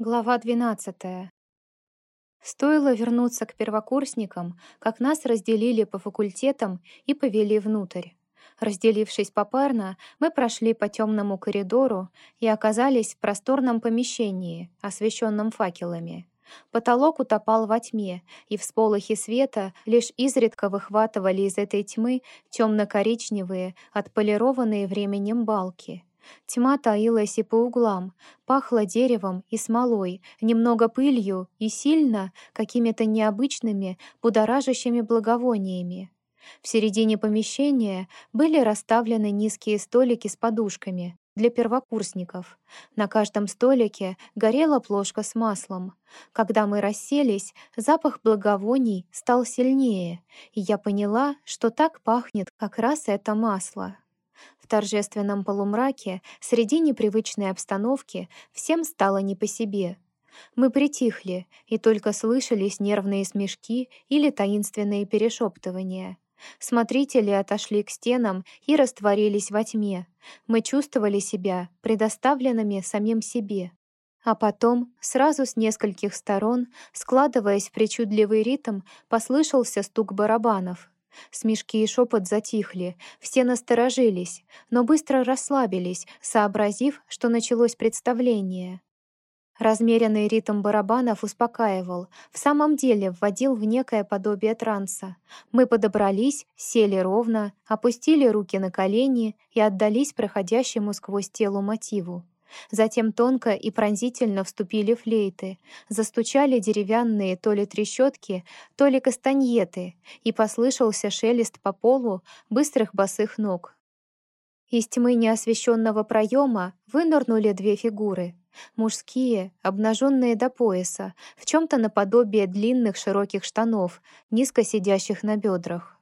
Глава 12. Стоило вернуться к первокурсникам, как нас разделили по факультетам и повели внутрь. Разделившись попарно, мы прошли по темному коридору и оказались в просторном помещении, освещенном факелами. Потолок утопал во тьме, и всполохи света лишь изредка выхватывали из этой тьмы темно-коричневые, отполированные временем балки — Тьма таилась и по углам, пахла деревом и смолой, немного пылью и сильно какими-то необычными, будоражащими благовониями. В середине помещения были расставлены низкие столики с подушками для первокурсников. На каждом столике горела плошка с маслом. Когда мы расселись, запах благовоний стал сильнее, и я поняла, что так пахнет как раз это масло. В торжественном полумраке, среди непривычной обстановки, всем стало не по себе. Мы притихли и только слышались нервные смешки или таинственные перешептывания. Смотрители отошли к стенам и растворились во тьме. Мы чувствовали себя предоставленными самим себе. А потом, сразу с нескольких сторон, складываясь в причудливый ритм, послышался стук барабанов — Смешки и шепот затихли, все насторожились, но быстро расслабились, сообразив, что началось представление. Размеренный ритм барабанов успокаивал, в самом деле вводил в некое подобие транса. Мы подобрались, сели ровно, опустили руки на колени и отдались проходящему сквозь тело мотиву. Затем тонко и пронзительно вступили флейты, застучали деревянные то ли трещотки, то ли кастаньеты, и послышался шелест по полу быстрых босых ног. Из тьмы неосвещенного проема вынырнули две фигуры. Мужские, обнаженные до пояса, в чем-то наподобие длинных широких штанов, низко сидящих на бедрах.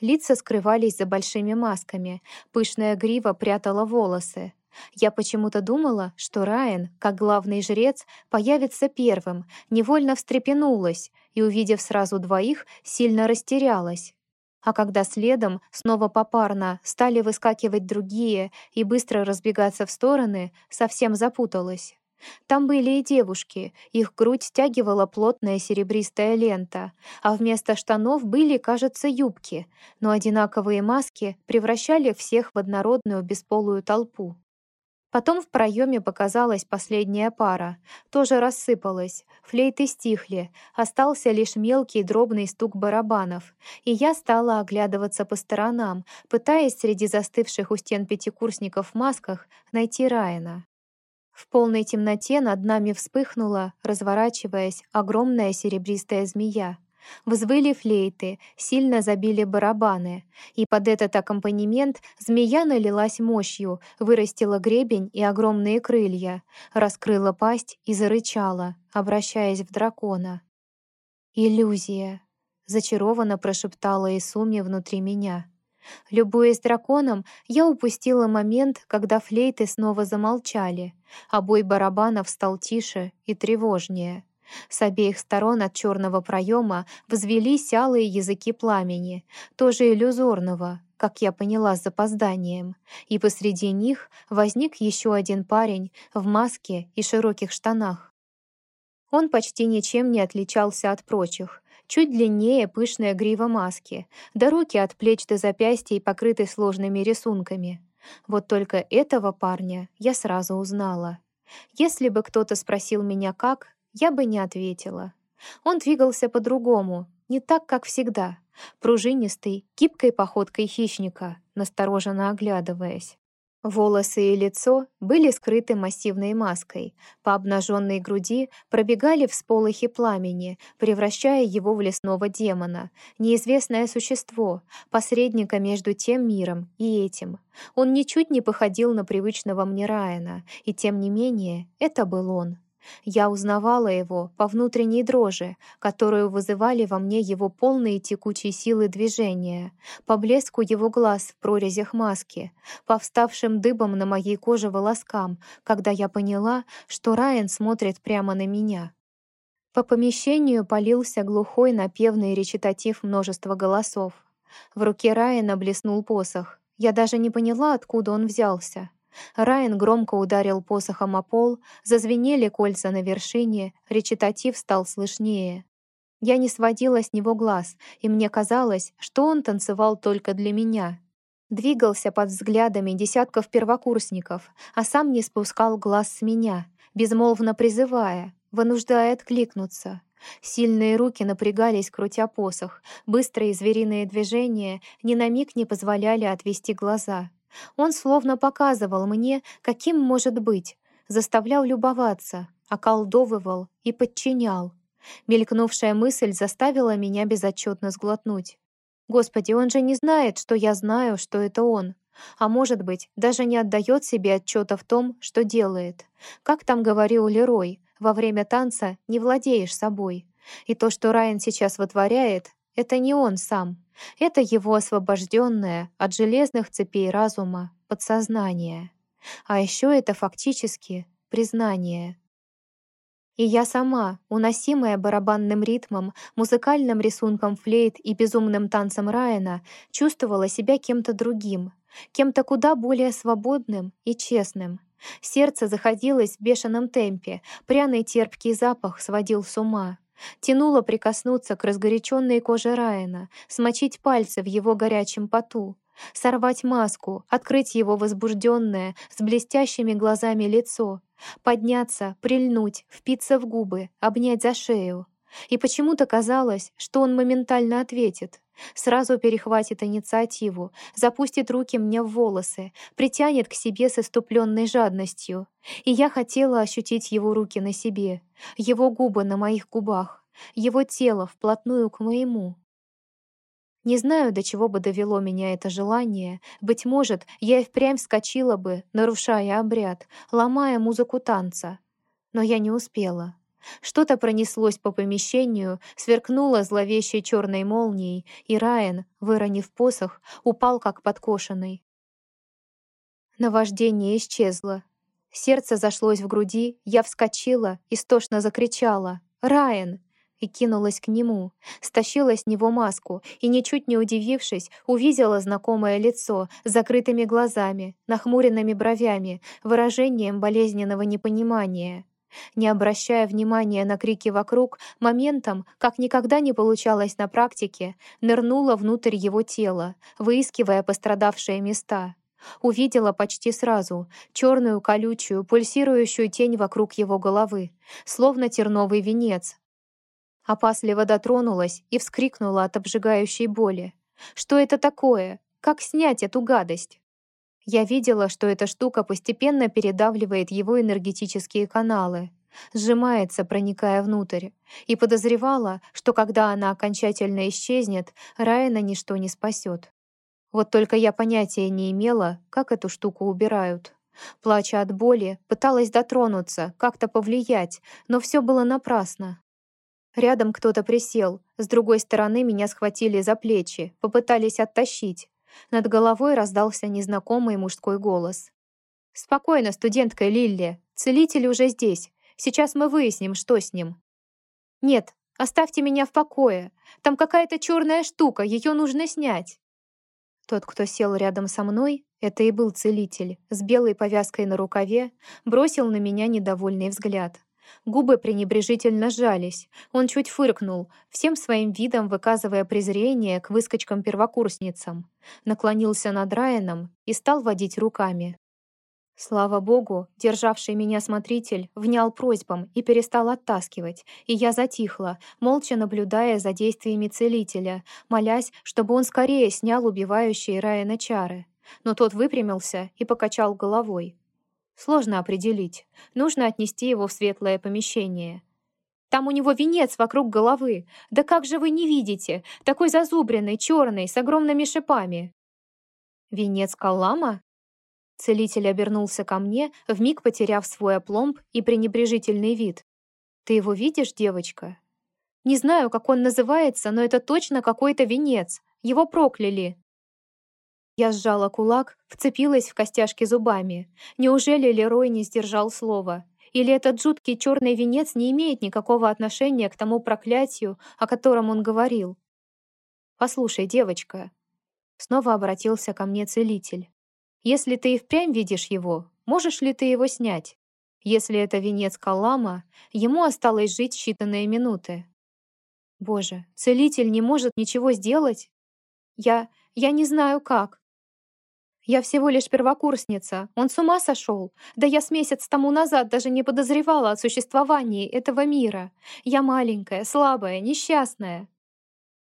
Лица скрывались за большими масками, пышная грива прятала волосы. Я почему-то думала, что Райан, как главный жрец, появится первым, невольно встрепенулась и, увидев сразу двоих, сильно растерялась. А когда следом, снова попарно, стали выскакивать другие и быстро разбегаться в стороны, совсем запуталась. Там были и девушки, их грудь стягивала плотная серебристая лента, а вместо штанов были, кажется, юбки, но одинаковые маски превращали всех в однородную бесполую толпу. Потом в проеме показалась последняя пара, тоже рассыпалась, флейты стихли, остался лишь мелкий дробный стук барабанов, и я стала оглядываться по сторонам, пытаясь среди застывших у стен пятикурсников в масках найти Райана. В полной темноте над нами вспыхнула, разворачиваясь, огромная серебристая змея. Взвыли флейты, сильно забили барабаны, и под этот аккомпанемент змея налилась мощью, вырастила гребень и огромные крылья, раскрыла пасть и зарычала, обращаясь в дракона. «Иллюзия», — зачарованно прошептала Исуми внутри меня. Любуясь драконом, я упустила момент, когда флейты снова замолчали, а бой барабанов стал тише и тревожнее — с обеих сторон от черного проема взвелись алые языки пламени, тоже иллюзорного, как я поняла с запозданием, и посреди них возник еще один парень в маске и широких штанах. Он почти ничем не отличался от прочих, чуть длиннее пышная грива маски, да руки от плеч до запястья покрыты сложными рисунками. Вот только этого парня я сразу узнала. Если бы кто-то спросил меня как, я бы не ответила. Он двигался по-другому, не так, как всегда, пружинистый, гибкой походкой хищника, настороженно оглядываясь. Волосы и лицо были скрыты массивной маской. По обнаженной груди пробегали всполохи пламени, превращая его в лесного демона, неизвестное существо, посредника между тем миром и этим. Он ничуть не походил на привычного мне Райана, и тем не менее это был он. Я узнавала его по внутренней дрожи, которую вызывали во мне его полные текучие силы движения, по блеску его глаз в прорезях маски, по вставшим дыбом на моей коже волоскам, когда я поняла, что Райан смотрит прямо на меня. По помещению полился глухой напевный речитатив множества голосов. В руке Райана блеснул посох. Я даже не поняла, откуда он взялся. Райан громко ударил посохом о пол, зазвенели кольца на вершине, речитатив стал слышнее. Я не сводила с него глаз, и мне казалось, что он танцевал только для меня. Двигался под взглядами десятков первокурсников, а сам не спускал глаз с меня, безмолвно призывая, вынуждая откликнуться. Сильные руки напрягались, крутя посох. Быстрые звериные движения ни на миг не позволяли отвести глаза. Он словно показывал мне, каким может быть, заставлял любоваться, околдовывал и подчинял. Мелькнувшая мысль заставила меня безотчетно сглотнуть. Господи, он же не знает, что я знаю, что это он. А может быть, даже не отдает себе отчета в том, что делает. Как там говорил Лерой, во время танца не владеешь собой. И то, что Райан сейчас вытворяет, это не он сам. Это его освобожденное от железных цепей разума подсознание. А еще это фактически признание. И я сама, уносимая барабанным ритмом, музыкальным рисунком флейт и безумным танцем Райана, чувствовала себя кем-то другим, кем-то куда более свободным и честным. Сердце заходилось в бешеном темпе, пряный терпкий запах сводил с ума. Тянуло прикоснуться к разгоряченной коже Райана, смочить пальцы в его горячем поту, сорвать маску, открыть его возбужденное, с блестящими глазами лицо, подняться, прильнуть, впиться в губы, обнять за шею. И почему-то казалось, что он моментально ответит. Сразу перехватит инициативу, запустит руки мне в волосы, притянет к себе с иступленной жадностью. И я хотела ощутить его руки на себе, его губы на моих губах, его тело вплотную к моему. Не знаю, до чего бы довело меня это желание. Быть может, я и впрямь вскочила бы, нарушая обряд, ломая музыку танца. Но я не успела. Что-то пронеслось по помещению, сверкнуло зловещей черной молнией, и Райан, выронив посох, упал как подкошенный. Наваждение исчезло. Сердце зашлось в груди, я вскочила, истошно закричала «Райан!» и кинулась к нему, стащила с него маску и, ничуть не удивившись, увидела знакомое лицо с закрытыми глазами, нахмуренными бровями, выражением болезненного непонимания. Не обращая внимания на крики вокруг, моментом, как никогда не получалось на практике, нырнула внутрь его тела, выискивая пострадавшие места. Увидела почти сразу черную колючую, пульсирующую тень вокруг его головы, словно терновый венец. Опасливо дотронулась и вскрикнула от обжигающей боли. «Что это такое? Как снять эту гадость?» Я видела, что эта штука постепенно передавливает его энергетические каналы, сжимается, проникая внутрь, и подозревала, что когда она окончательно исчезнет, Райана ничто не спасет. Вот только я понятия не имела, как эту штуку убирают. Плача от боли, пыталась дотронуться, как-то повлиять, но все было напрасно. Рядом кто-то присел, с другой стороны меня схватили за плечи, попытались оттащить, над головой раздался незнакомый мужской голос. «Спокойно, студентка Лилли. Целитель уже здесь. Сейчас мы выясним, что с ним». «Нет, оставьте меня в покое. Там какая-то черная штука, ее нужно снять». Тот, кто сел рядом со мной, это и был целитель, с белой повязкой на рукаве, бросил на меня недовольный взгляд. Губы пренебрежительно сжались. Он чуть фыркнул, всем своим видом выказывая презрение к выскочкам-первокурсницам. Наклонился над Райаном и стал водить руками. Слава богу, державший меня смотритель внял просьбам и перестал оттаскивать, и я затихла, молча наблюдая за действиями целителя, молясь, чтобы он скорее снял убивающие Райана чары. Но тот выпрямился и покачал головой. Сложно определить. Нужно отнести его в светлое помещение. Там у него венец вокруг головы. Да как же вы не видите? Такой зазубренный, черный, с огромными шипами. Венец Каллама? Целитель обернулся ко мне, вмиг потеряв свой опломб и пренебрежительный вид. «Ты его видишь, девочка?» «Не знаю, как он называется, но это точно какой-то венец. Его прокляли». Я сжала кулак, вцепилась в костяшки зубами. Неужели Лерой не сдержал слова? Или этот жуткий черный венец не имеет никакого отношения к тому проклятию, о котором он говорил? «Послушай, девочка», — снова обратился ко мне целитель. Если ты и впрямь видишь его, можешь ли ты его снять? Если это венец Калама, ему осталось жить считанные минуты. Боже, целитель не может ничего сделать? Я... я не знаю как. Я всего лишь первокурсница. Он с ума сошел. Да я с месяц тому назад даже не подозревала о существовании этого мира. Я маленькая, слабая, несчастная.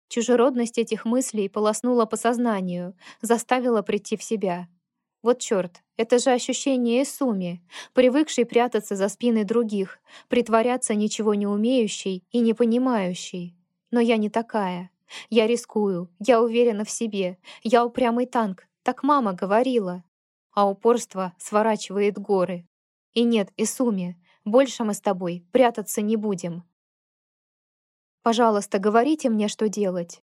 Чужеродность этих мыслей полоснула по сознанию, заставила прийти в себя. Вот чёрт, это же ощущение Эсуми, привыкшей прятаться за спины других, притворяться ничего не умеющей и не понимающей. Но я не такая. Я рискую, я уверена в себе, я упрямый танк, так мама говорила. А упорство сворачивает горы. И нет, Исуми, больше мы с тобой прятаться не будем. Пожалуйста, говорите мне, что делать.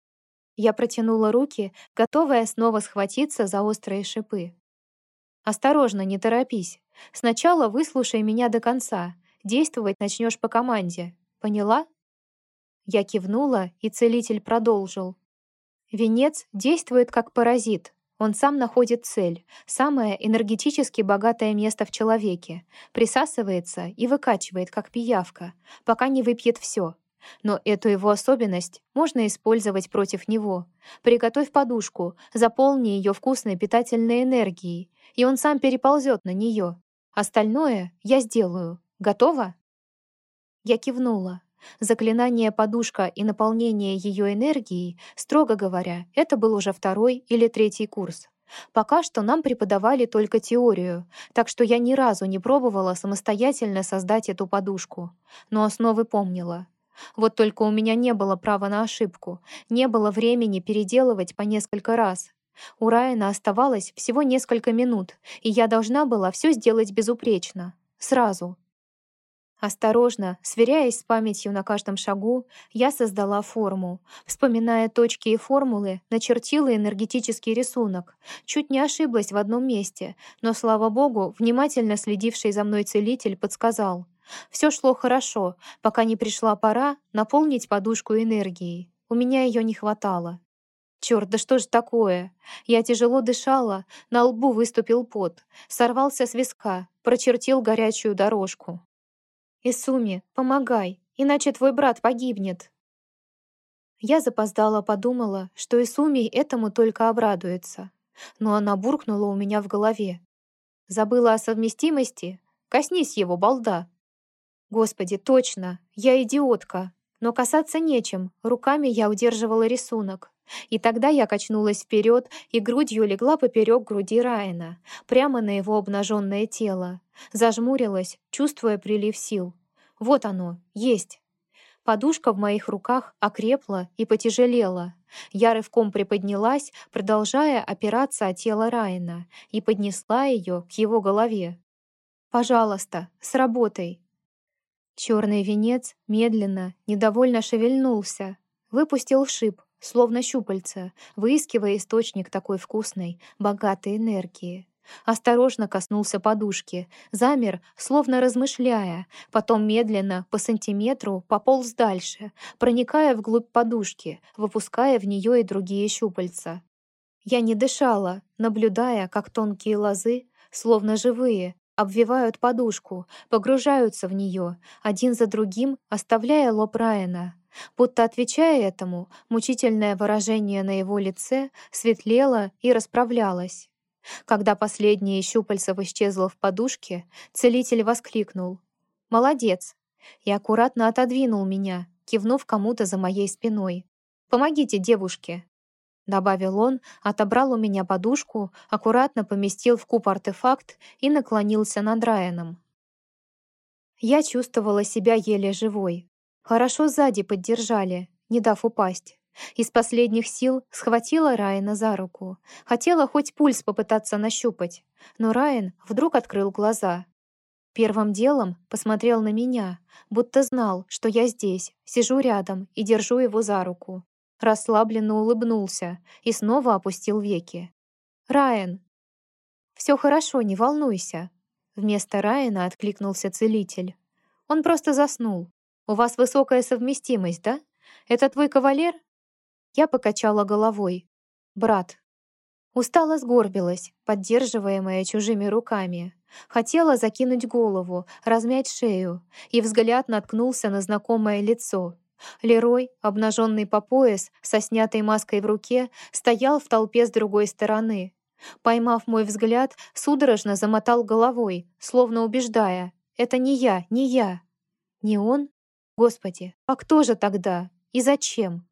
Я протянула руки, готовая снова схватиться за острые шипы. Осторожно, не торопись. Сначала выслушай меня до конца. Действовать начнешь по команде. Поняла? Я кивнула, и целитель продолжил. Венец действует как паразит. Он сам находит цель, самое энергетически богатое место в человеке, присасывается и выкачивает, как пиявка, пока не выпьет все. Но эту его особенность можно использовать против него. Приготовь подушку, заполни ее вкусной питательной энергией, и он сам переползет на нее. Остальное я сделаю. Готово? Я кивнула. Заклинание «подушка» и наполнение ее энергией, строго говоря, это был уже второй или третий курс. Пока что нам преподавали только теорию, так что я ни разу не пробовала самостоятельно создать эту подушку, но основы помнила. Вот только у меня не было права на ошибку, не было времени переделывать по несколько раз. У Райана оставалось всего несколько минут, и я должна была все сделать безупречно. Сразу. Осторожно, сверяясь с памятью на каждом шагу, я создала форму. Вспоминая точки и формулы, начертила энергетический рисунок. Чуть не ошиблась в одном месте, но, слава богу, внимательно следивший за мной целитель подсказал. Все шло хорошо, пока не пришла пора наполнить подушку энергией. У меня ее не хватало. Черт, да что же такое? Я тяжело дышала, на лбу выступил пот, сорвался с виска, прочертил горячую дорожку. «Исуми, помогай, иначе твой брат погибнет!» Я запоздала подумала, что Исуми этому только обрадуется. Но она буркнула у меня в голове. «Забыла о совместимости? Коснись его, балда!» «Господи, точно! Я идиотка!» Но касаться нечем, руками я удерживала рисунок. И тогда я качнулась вперед и грудью легла поперек груди Райана, прямо на его обнаженное тело. Зажмурилась, чувствуя прилив сил. Вот оно, есть. Подушка в моих руках окрепла и потяжелела. Я рывком приподнялась, продолжая опираться о тело Райана, и поднесла ее к его голове. «Пожалуйста, сработай!» Черный венец медленно, недовольно шевельнулся, выпустил шип, словно щупальца, выискивая источник такой вкусной, богатой энергии. Осторожно коснулся подушки, замер, словно размышляя, потом медленно, по сантиметру, пополз дальше, проникая вглубь подушки, выпуская в нее и другие щупальца. Я не дышала, наблюдая, как тонкие лозы, словно живые, обвивают подушку, погружаются в нее, один за другим, оставляя лоб Райана. Будто отвечая этому, мучительное выражение на его лице светлело и расправлялось. Когда последнее щупальце исчезло в подушке, целитель воскликнул. «Молодец!» и аккуратно отодвинул меня, кивнув кому-то за моей спиной. «Помогите девушке!» Добавил он, отобрал у меня подушку, аккуратно поместил в куб артефакт и наклонился над Райаном. Я чувствовала себя еле живой. Хорошо сзади поддержали, не дав упасть. Из последних сил схватила Райана за руку. Хотела хоть пульс попытаться нащупать, но Райан вдруг открыл глаза. Первым делом посмотрел на меня, будто знал, что я здесь, сижу рядом и держу его за руку расслабленно улыбнулся и снова опустил веки. «Райан!» «Все хорошо, не волнуйся!» Вместо Райана откликнулся целитель. «Он просто заснул. У вас высокая совместимость, да? Это твой кавалер?» Я покачала головой. «Брат». Устало сгорбилась, поддерживаемая чужими руками. Хотела закинуть голову, размять шею, и взгляд наткнулся на знакомое лицо. Лерой, обнаженный по пояс, со снятой маской в руке, стоял в толпе с другой стороны. Поймав мой взгляд, судорожно замотал головой, словно убеждая «Это не я, не я». «Не он? Господи, а кто же тогда? И зачем?»